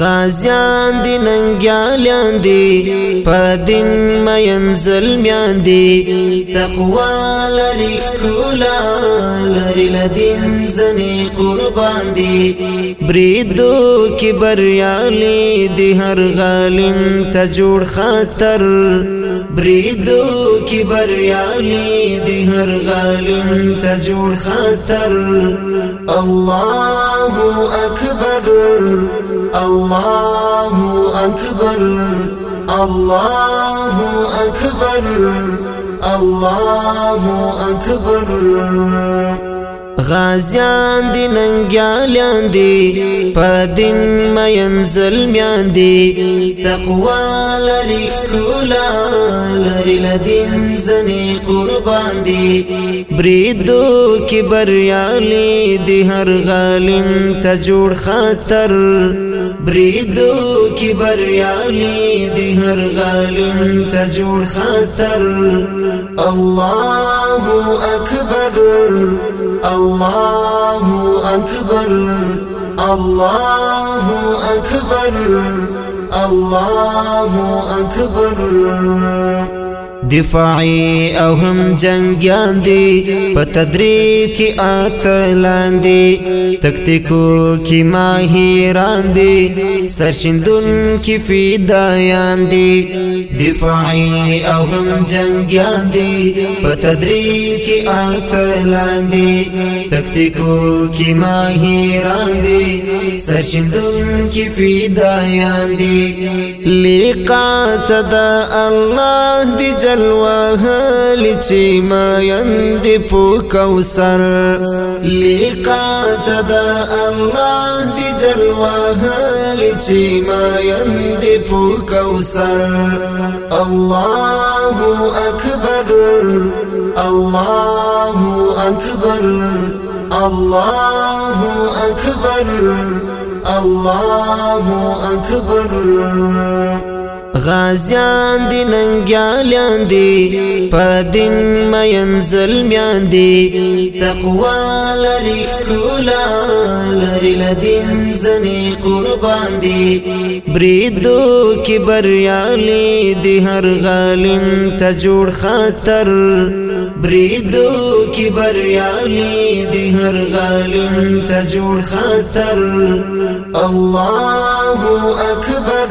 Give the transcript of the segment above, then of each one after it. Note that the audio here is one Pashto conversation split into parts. غازیان دی ننګیالیان دی په دین مین ظلمیان دی تقوا لري کولا لري لدین زنی قربان دی بریدو کی بریالی دی هر غالم ته جوړ خاطر بریدو کی بریالی دی هر غالم ته جوړ خطر الله اکبر الله اکبر الله اکبر الله اکبر, الله أكبر غازیان دی ننګیالیان دی په دین مین ظلمیان دی تقوا لري کولا لري لدین زنی قربان دی بریدو کی بریالی دی هر غالم ته جوړ خاطر بریدو کی بریالی دی هر غالم ته جوړ خطر الله اکبر الله اکبر الله اکبر الله اکبر, الله أكبر دفاعي او هم جنگیان دي په تدریب کې اتلان دي تکتیکو کې ماهران دي سرشندون کې فدایان دي دفاعي او هم جنگیان دي په تدریب کې اتلان دي تکتیکو کې ماهران دي سرشندون کې فدایان دي لقات د الله دي جل سل وهل چې ما یند په کوثر لقات د الله دی جلوه هل چې ما یند په کوثر الله اکبر الله اکبر الله اکبر الله اکبر غازیان دی ننګیالیان دی په دین مینزل میان دی تقوا لري کولا لري لدین زنی قربان دی بریدو کی بریالی دی هر غالم ته جوړ خاطر بریدو کی بریالی دی هر غالم ته جوړ خاطر الله اکبر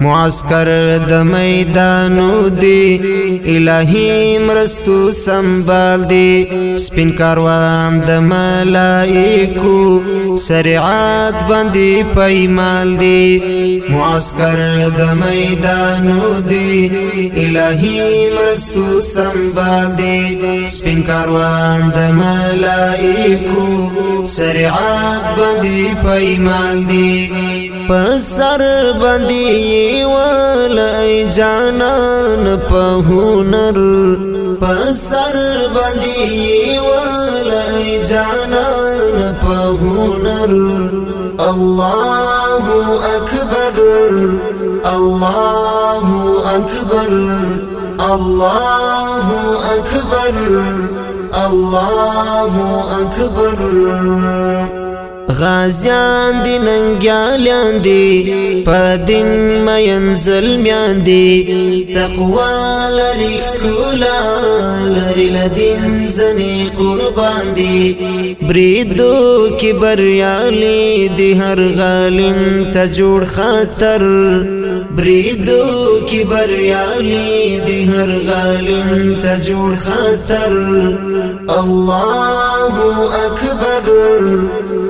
معسكر د میدانو دی الہی مرستو سنبال دی سپین کاروان د ملائکو سرعات باندې پېمال دی معسكر د میدانو دی الہی مرستو سنبال دی سپین کاروان د ملائکو سرعات باندې پېمال دی پسر باندې ولای جانان په هنر پسر باندې ولای جانان په هنر الله اکبر الله اکبر الله اکبر الله اکبر, الله أكبر غازیان دی ننګیالیان دی په دین مین ظلمیان دی تقوا لري کولا لري لدین زنی قربان دی بریدو کی بریالی دی هر غالم ته جوړ خاطر بریدو کی بریالی دی هر غالم ته جوړ خاطر الله اکبر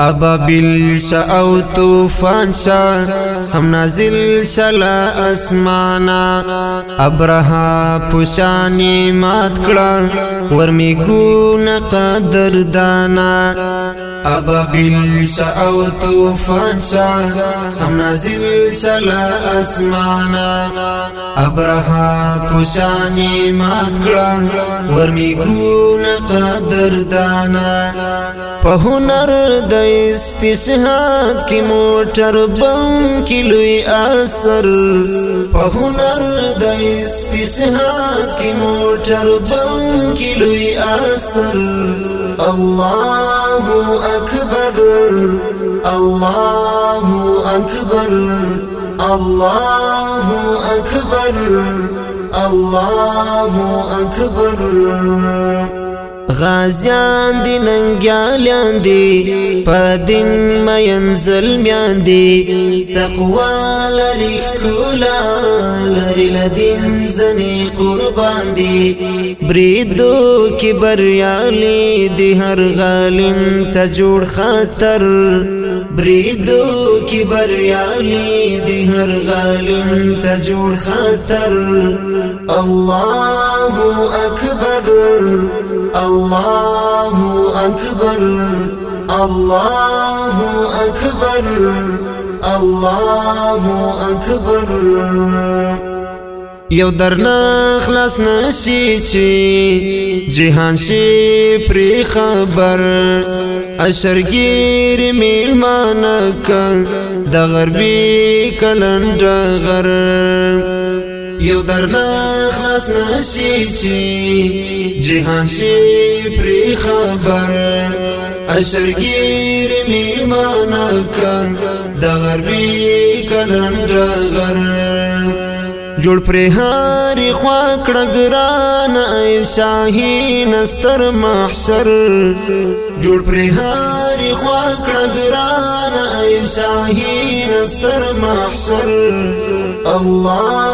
ابابل شا او توفان شا هم نازل شلا اسمانا ابرها پوشانی مات کلا ورمی گون قدر دانا ابابل شا او توفان شا هم نازل شلا اسمانا ابرها پوشانی مات کلا ورمی گون قدر دانا په هنر د استشهاد کې موټر بم کې لوی اثر په هنر د استشهاد کې موټر بم کې لوی اثر الله اکبر الله اکبر الله اکبر الله اکبر غازیان دی ننګیالیان دی په دین مینزل میان دی تقوا لري کولا لري لدین زنی قربان دی بریدو کی بریالی دی هر غالم ته جوړ خاطر بریدو کی بریالی دی هر غالم ته جوړ خاطر الله اکبر الله أكبر الله أكبر الله أكبر یو درنا خلاص نشي چې جهان شي پری خبر اشرګیر میلمانه ک د غربي کلندغر یو در نه خلاص نشي چې جهان شي پری خبر اشرګیر می مانا کا د غربي کلندر غر جوړ پرې هاري خوا کړګران شاهي نستر محشر جوړ پرې هاري خوا کړګران شاهي نستر محشر الله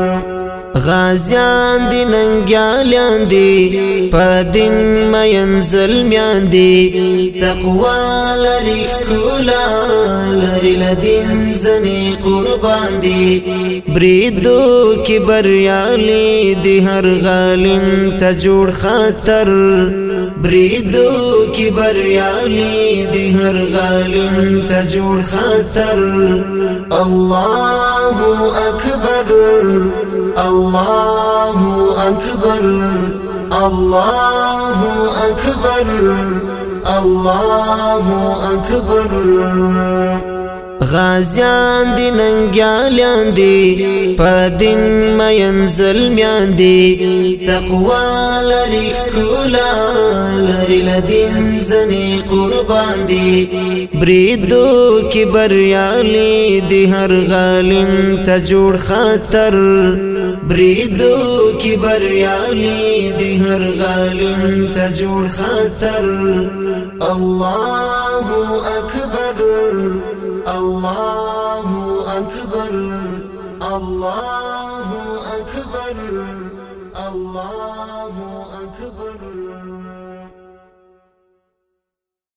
غازیان دی ننګیالیان دی په دین مینزل میان دی تقوا لري کولا لري لدین زنی قربان دی بریدو کی بریالی دی هر غالم ته جوړ خاطر بریدو کی بریالی دی هر غالم ته جوړ خاطر الله اکبر الله أكبر الله أكبر الله أكبر غازيان دي ننجاليان دي بادن ما ينزل ميان دي تقوى لري كولا لري لدين زني قربان دي بريدو کی بریالی دی هر غالم تجور خاطر بریدو کی بریالی دی هر غالم ته جوړ خطر الله اکبر الله اکبر الله اکبر